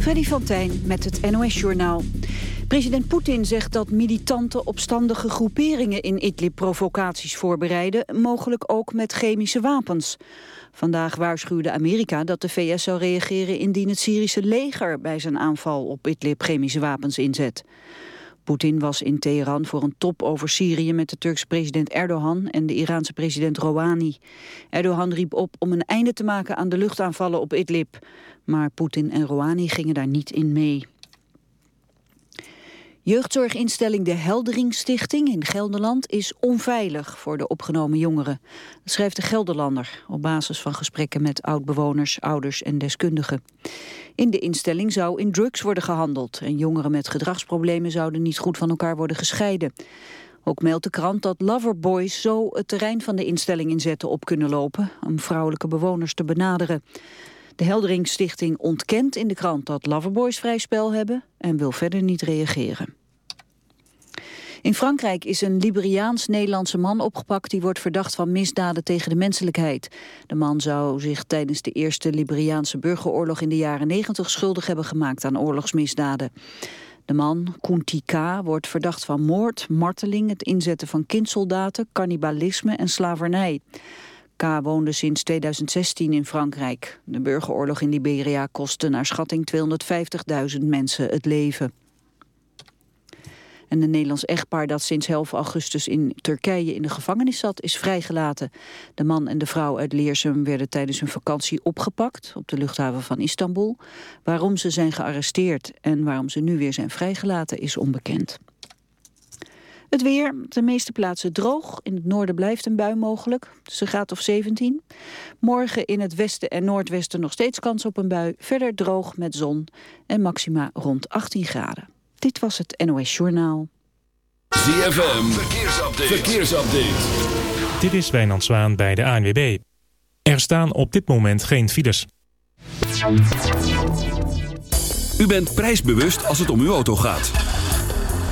Freddy van met het NOS-journaal. President Poetin zegt dat militante opstandige groeperingen in Idlib provocaties voorbereiden, mogelijk ook met chemische wapens. Vandaag waarschuwde Amerika dat de VS zou reageren indien het Syrische leger bij zijn aanval op Idlib chemische wapens inzet. Poetin was in Teheran voor een top over Syrië met de Turkse president Erdogan en de Iraanse president Rouhani. Erdogan riep op om een einde te maken aan de luchtaanvallen op Idlib. Maar Poetin en Rouhani gingen daar niet in mee. Jeugdzorginstelling De Heldering Stichting in Gelderland is onveilig voor de opgenomen jongeren. Dat schrijft de Gelderlander op basis van gesprekken met oudbewoners, ouders en deskundigen. In de instelling zou in drugs worden gehandeld en jongeren met gedragsproblemen zouden niet goed van elkaar worden gescheiden. Ook meldt de krant dat loverboys zo het terrein van de instelling inzetten op kunnen lopen om vrouwelijke bewoners te benaderen. De Heldering Stichting ontkent in de krant dat Loverboys vrij spel hebben en wil verder niet reageren. In Frankrijk is een Liberiaans-Nederlandse man opgepakt... die wordt verdacht van misdaden tegen de menselijkheid. De man zou zich tijdens de eerste Liberiaanse burgeroorlog... in de jaren 90 schuldig hebben gemaakt aan oorlogsmisdaden. De man, Kuntika, wordt verdacht van moord, marteling... het inzetten van kindsoldaten, cannibalisme en slavernij. K woonde sinds 2016 in Frankrijk. De burgeroorlog in Liberia kostte naar schatting 250.000 mensen het leven. En een Nederlands echtpaar dat sinds 11 augustus in Turkije in de gevangenis zat, is vrijgelaten. De man en de vrouw uit Leersum werden tijdens hun vakantie opgepakt op de luchthaven van Istanbul. Waarom ze zijn gearresteerd en waarom ze nu weer zijn vrijgelaten is onbekend. Het weer, de meeste plaatsen droog. In het noorden blijft een bui mogelijk, tussen graad of 17. Morgen in het westen en noordwesten nog steeds kans op een bui. Verder droog met zon en maxima rond 18 graden. Dit was het NOS Journaal. ZFM, verkeersupdate. verkeersupdate. Dit is Wijnand Zwaan bij de ANWB. Er staan op dit moment geen files. U bent prijsbewust als het om uw auto gaat.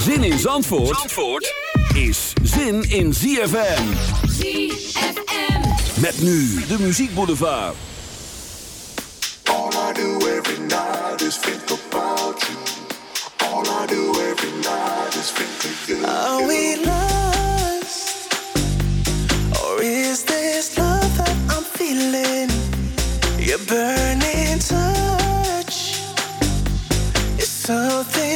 Zin in Zandvoort, Zandvoort is zin in ZFM. ZFM. Met nu de muziekboulevard. All I do every night is think about you. All I do every night is think of you. Are we lost? Or is this love that I'm feeling? Your burning touch is something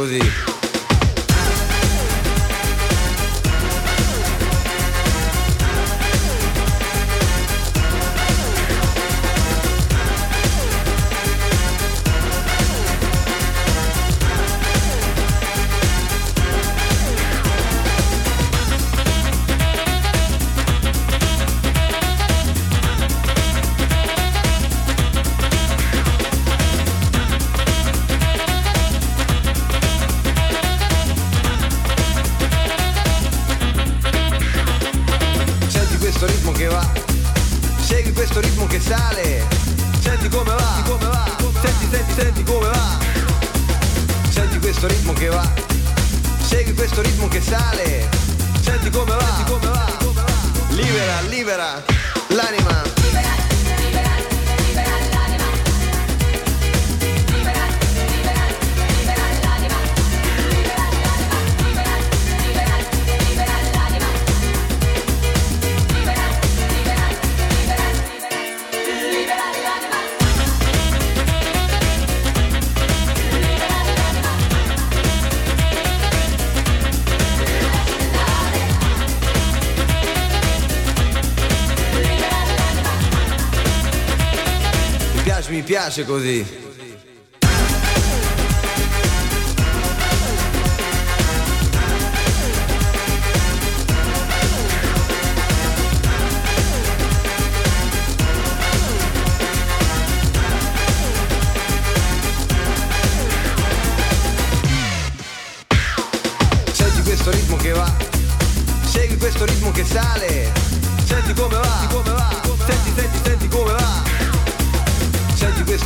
così. piace così. questo ritmo che va, segui questo ritmo che sale, senti come va, come va.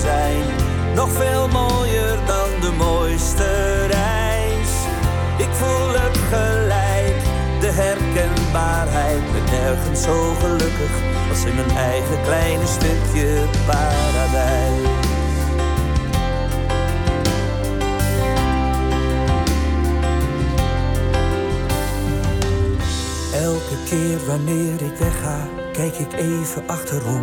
Zijn. Nog veel mooier dan de mooiste reis. Ik voel het gelijk, de herkenbaarheid. Ben nergens zo gelukkig als in mijn eigen kleine stukje paradijs. Elke keer wanneer ik wegga, kijk ik even achterom.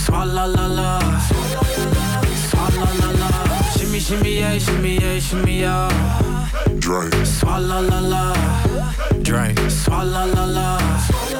Drink, swalla la la. Swalla la la. Shimmy, shimmy, yeah, shimmy, yeah, shimmy, yeah. Drake. Swalla la la. Drink, swalla la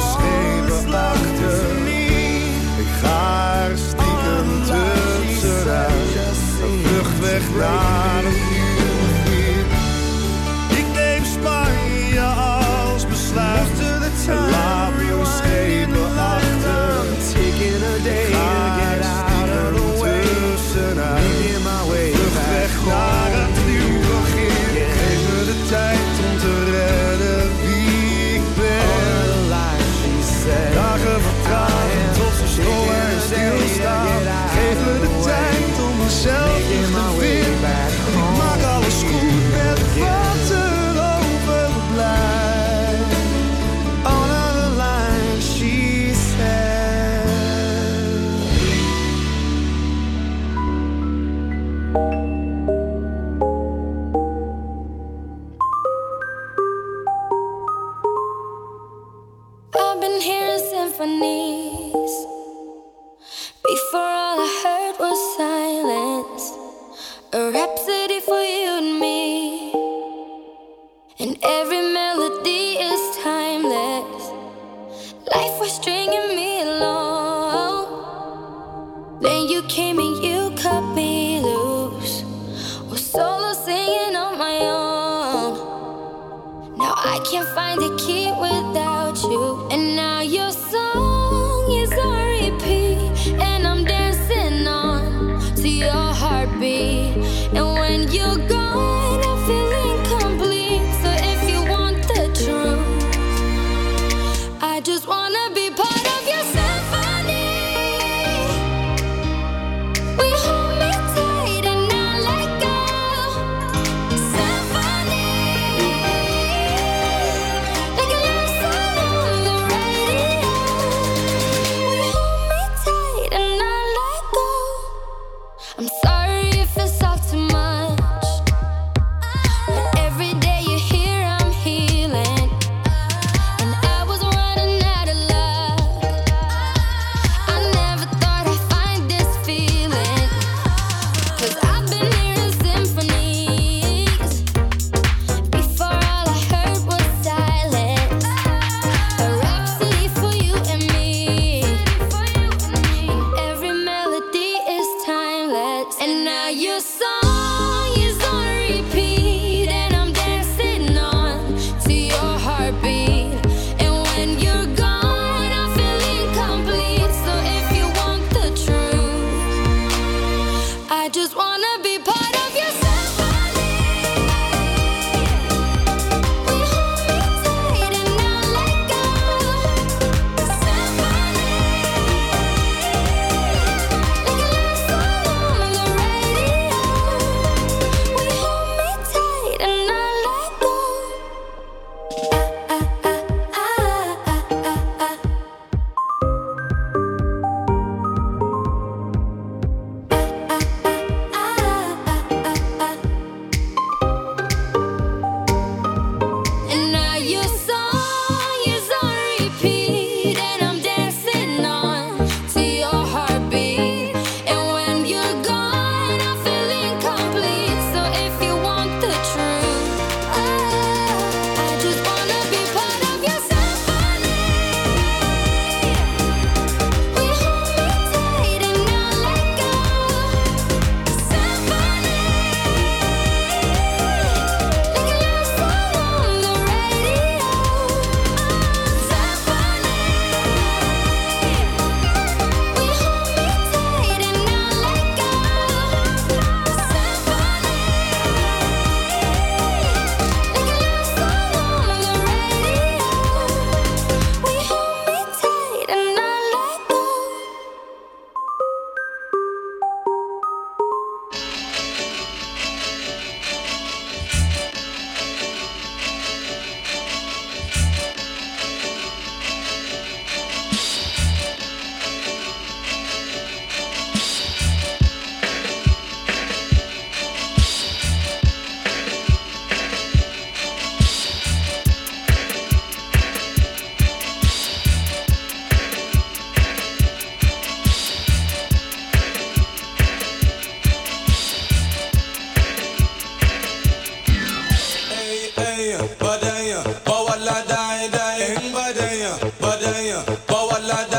Schepen achter. Ik ga er stiekem tussenuit. Een vlucht weg naar een nieuw. Ik neem Spanje als besluit. En laat me la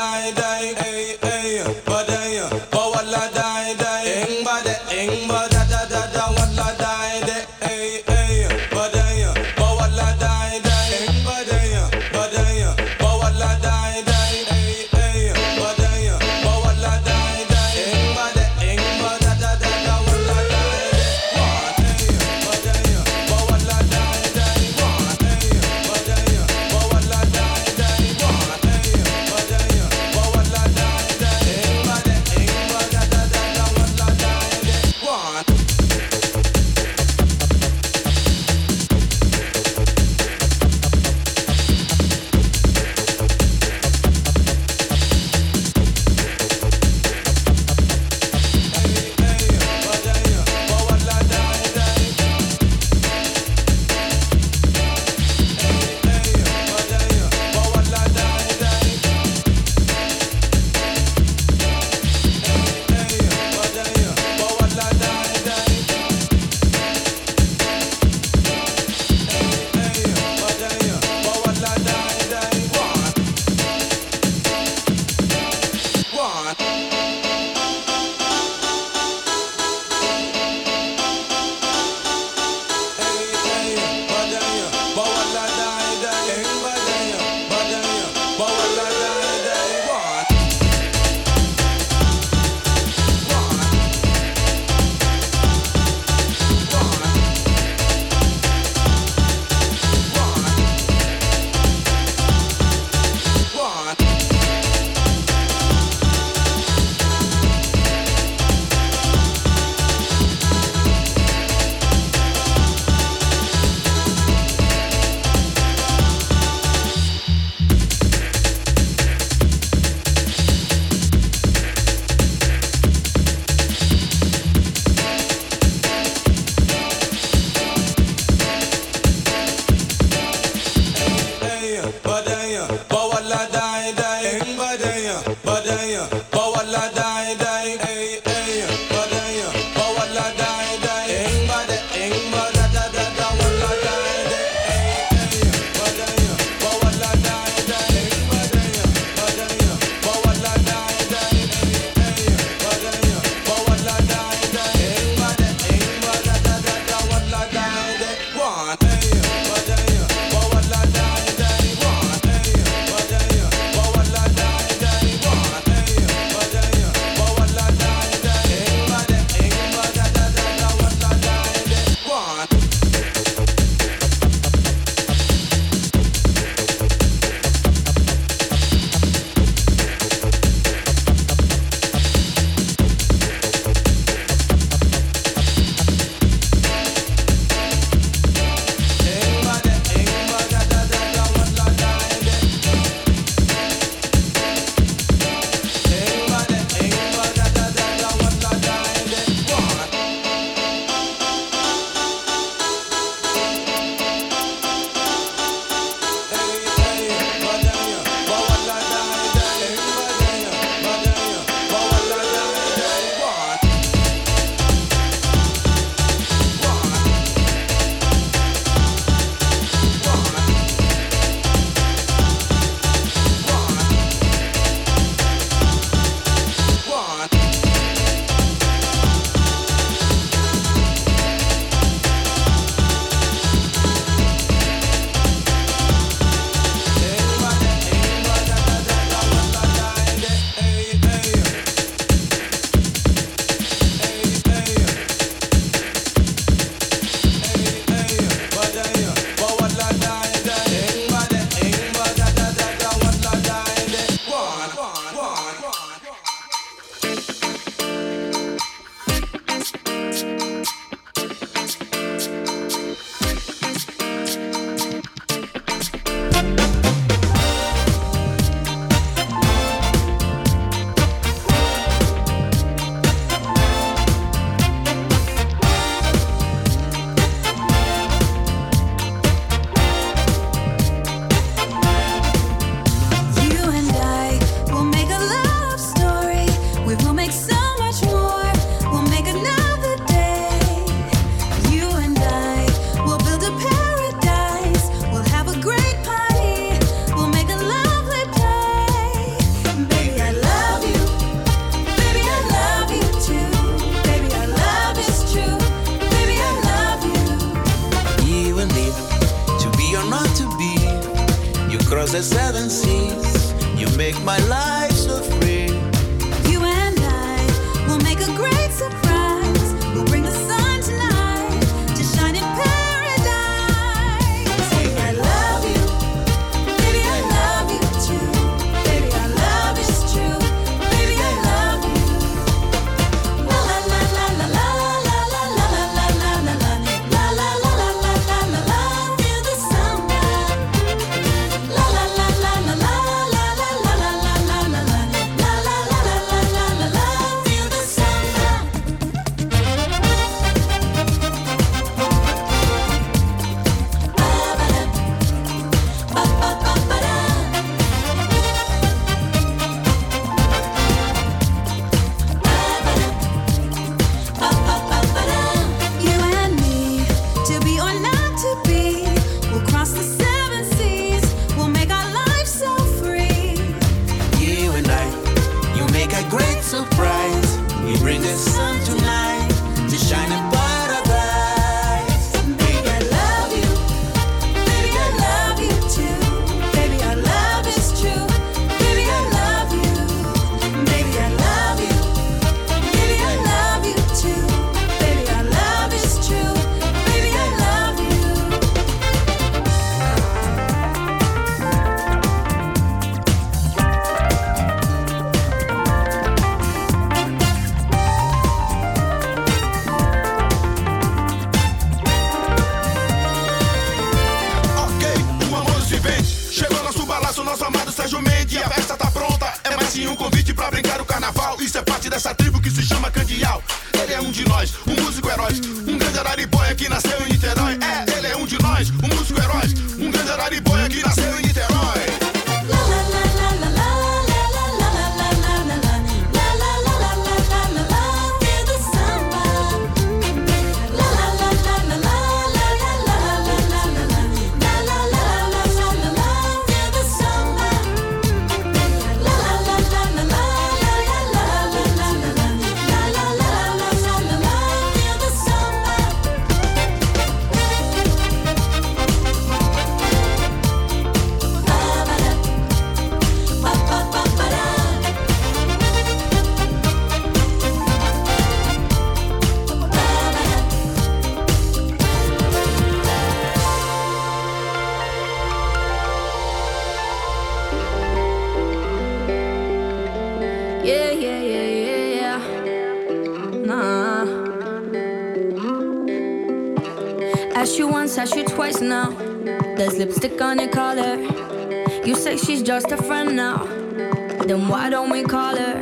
we call her.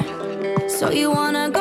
So you wanna go?